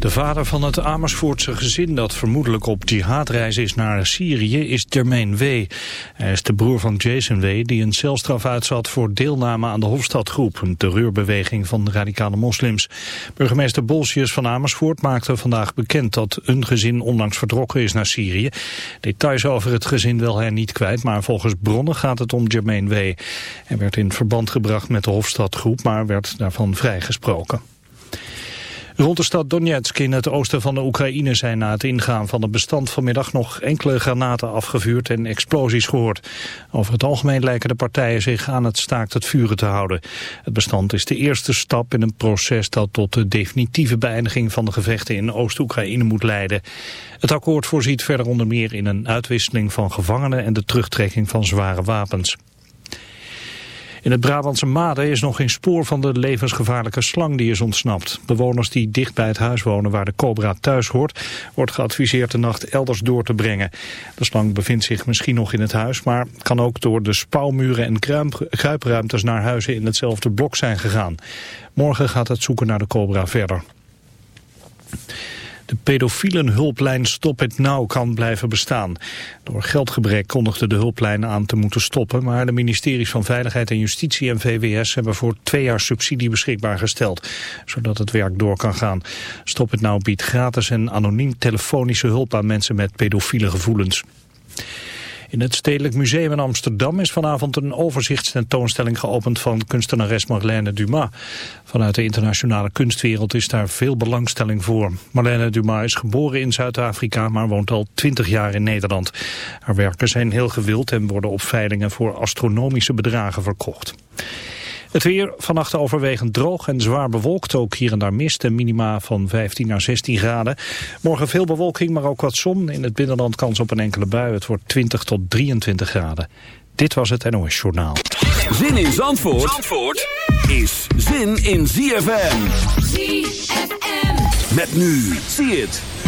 De vader van het Amersfoortse gezin dat vermoedelijk op jihadreis is naar Syrië is Jermaine W. Hij is de broer van Jason W. die een celstraf uitzat voor deelname aan de Hofstadgroep, een terreurbeweging van radicale moslims. Burgemeester Bolsius van Amersfoort maakte vandaag bekend dat een gezin onlangs vertrokken is naar Syrië. Details over het gezin wil hij niet kwijt, maar volgens bronnen gaat het om Jermaine W. Hij werd in verband gebracht met de Hofstadgroep, maar werd daarvan vrijgesproken. Rond de stad Donetsk in het oosten van de Oekraïne zijn na het ingaan van het bestand vanmiddag nog enkele granaten afgevuurd en explosies gehoord. Over het algemeen lijken de partijen zich aan het staakt het vuren te houden. Het bestand is de eerste stap in een proces dat tot de definitieve beëindiging van de gevechten in Oost-Oekraïne moet leiden. Het akkoord voorziet verder onder meer in een uitwisseling van gevangenen en de terugtrekking van zware wapens. In het Brabantse Made is nog geen spoor van de levensgevaarlijke slang die is ontsnapt. Bewoners die dicht bij het huis wonen waar de cobra thuis hoort, wordt geadviseerd de nacht elders door te brengen. De slang bevindt zich misschien nog in het huis, maar kan ook door de spouwmuren en kruipruimtes naar huizen in hetzelfde blok zijn gegaan. Morgen gaat het zoeken naar de cobra verder. De pedofielenhulplijn Stop het Nou kan blijven bestaan. Door geldgebrek kondigde de hulplijn aan te moeten stoppen... maar de ministeries van Veiligheid en Justitie en VWS... hebben voor twee jaar subsidie beschikbaar gesteld... zodat het werk door kan gaan. Stop het Nou biedt gratis en anoniem telefonische hulp... aan mensen met pedofiele gevoelens. In het Stedelijk Museum in Amsterdam is vanavond een overzichtstentoonstelling geopend van kunstenares Marlène Dumas. Vanuit de internationale kunstwereld is daar veel belangstelling voor. Marlène Dumas is geboren in Zuid-Afrika, maar woont al twintig jaar in Nederland. Haar werken zijn heel gewild en worden op veilingen voor astronomische bedragen verkocht. Het weer vannacht overwegend droog en zwaar bewolkt. Ook hier en daar mist en minima van 15 naar 16 graden. Morgen veel bewolking, maar ook wat zon. In het binnenland kans op een enkele bui. Het wordt 20 tot 23 graden. Dit was het NOS Journaal. Zin in Zandvoort, Zandvoort is zin in ZFM. ZFM. Met nu. Zie het.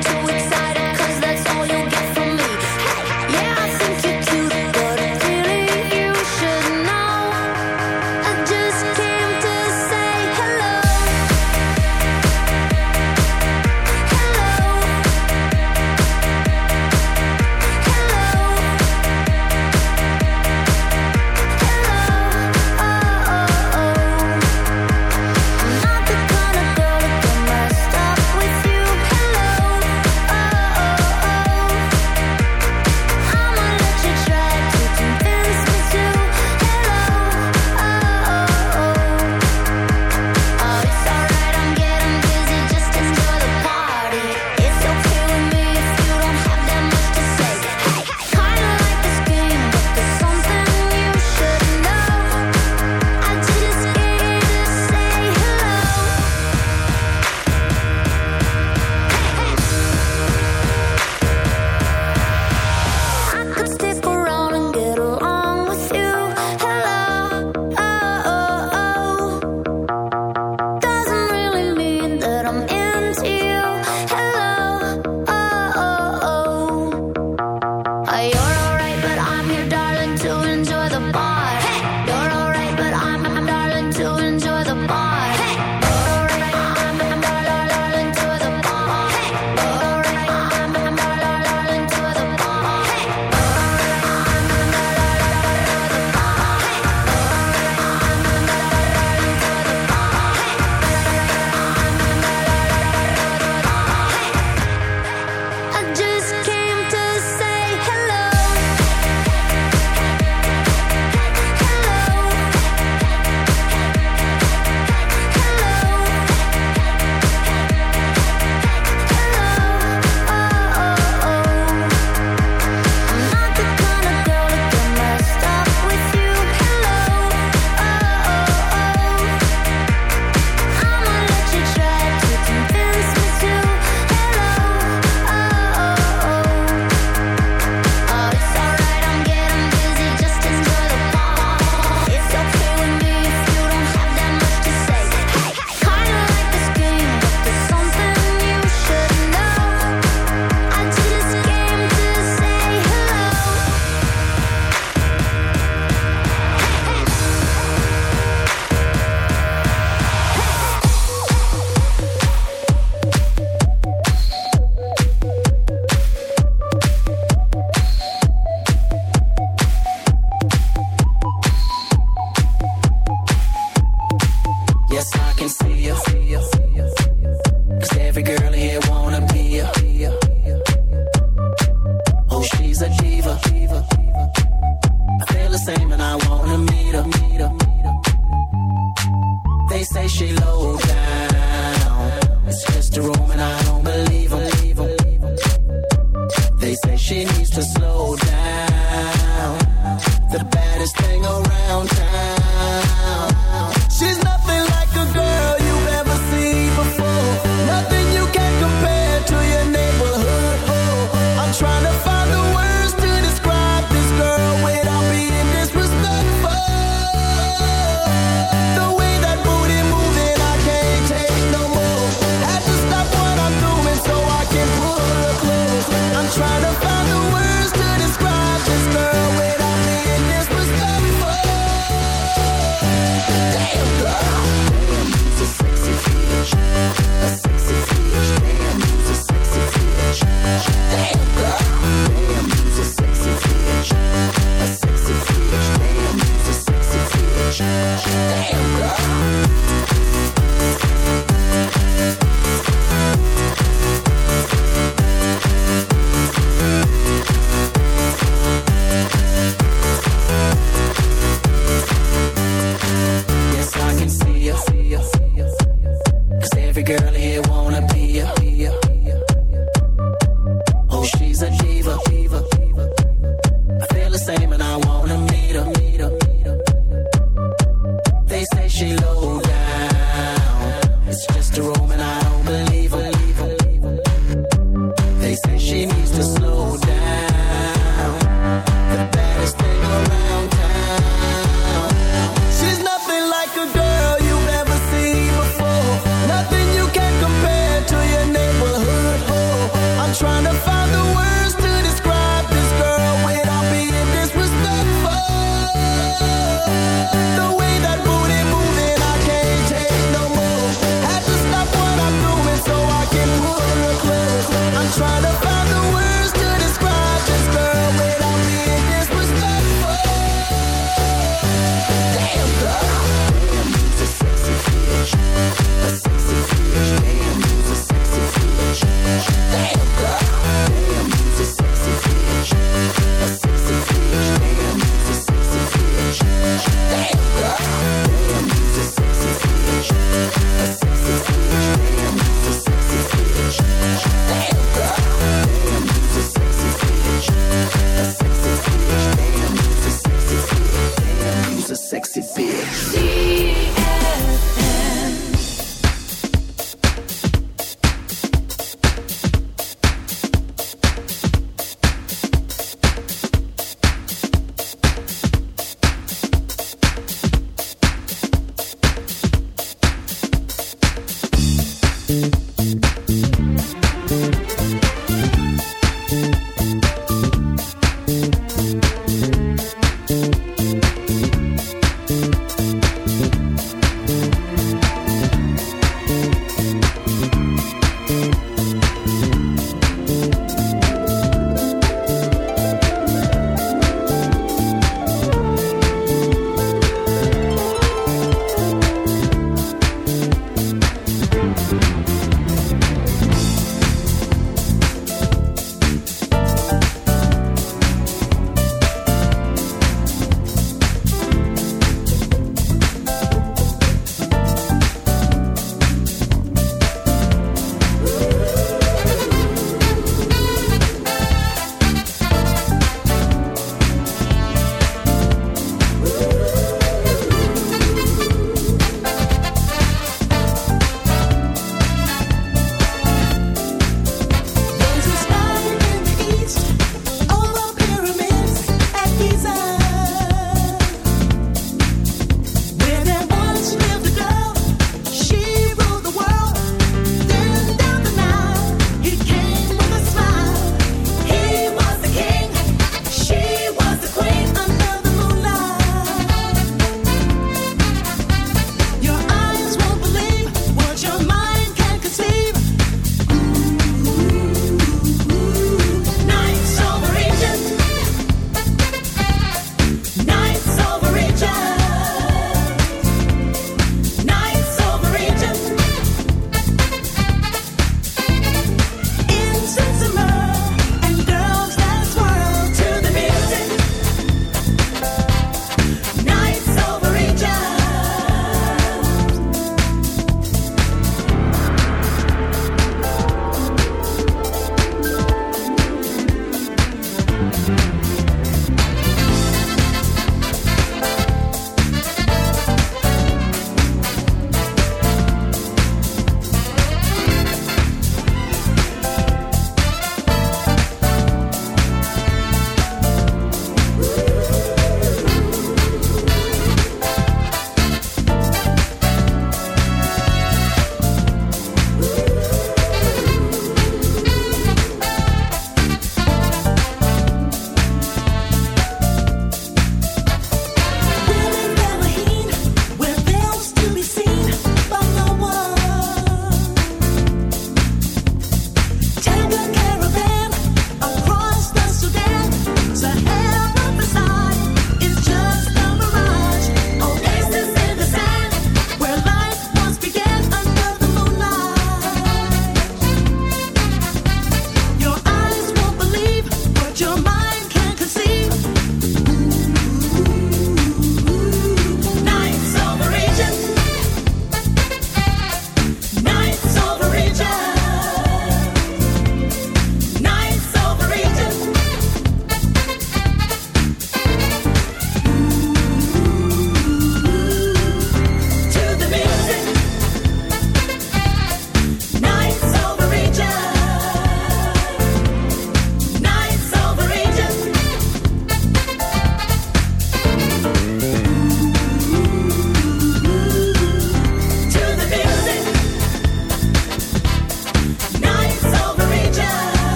to try to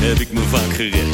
heb ik me vaak gered.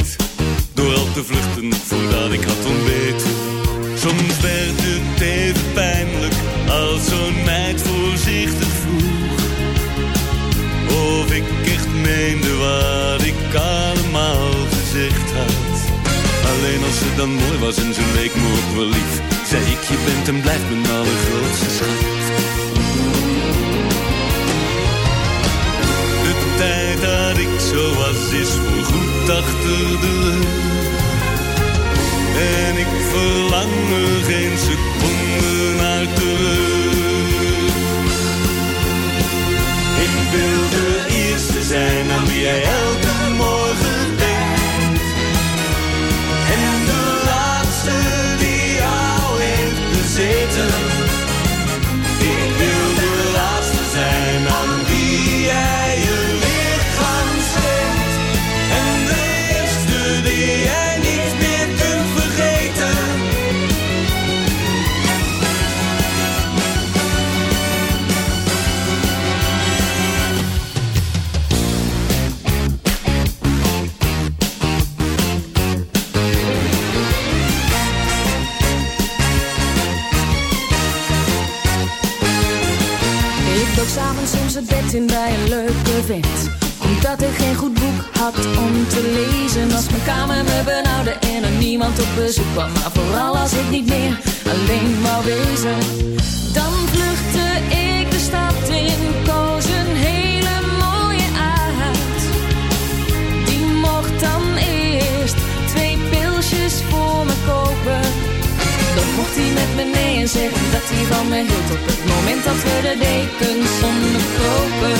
Kamer me benauwde en er niemand op bezoek kwam. Maar vooral als ik niet meer alleen maar wezen Dan vluchtte ik de stad in, koos een hele mooie uit Die mocht dan eerst twee pilsjes voor me kopen. Dan mocht hij met me nee en zeggen dat hij van me hield Op het moment dat we de dekens zonder kopen.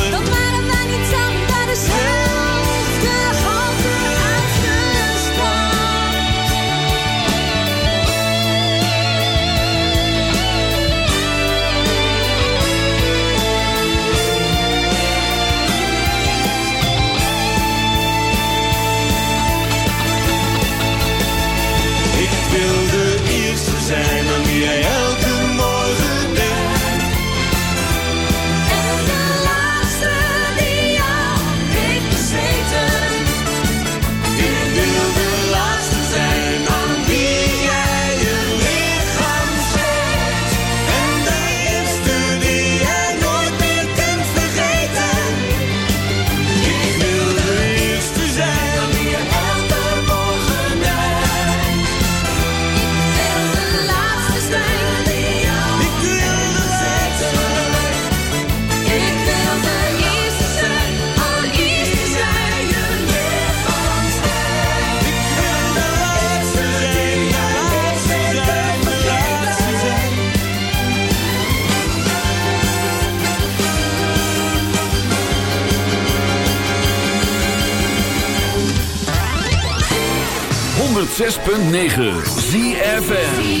106.9 ZFN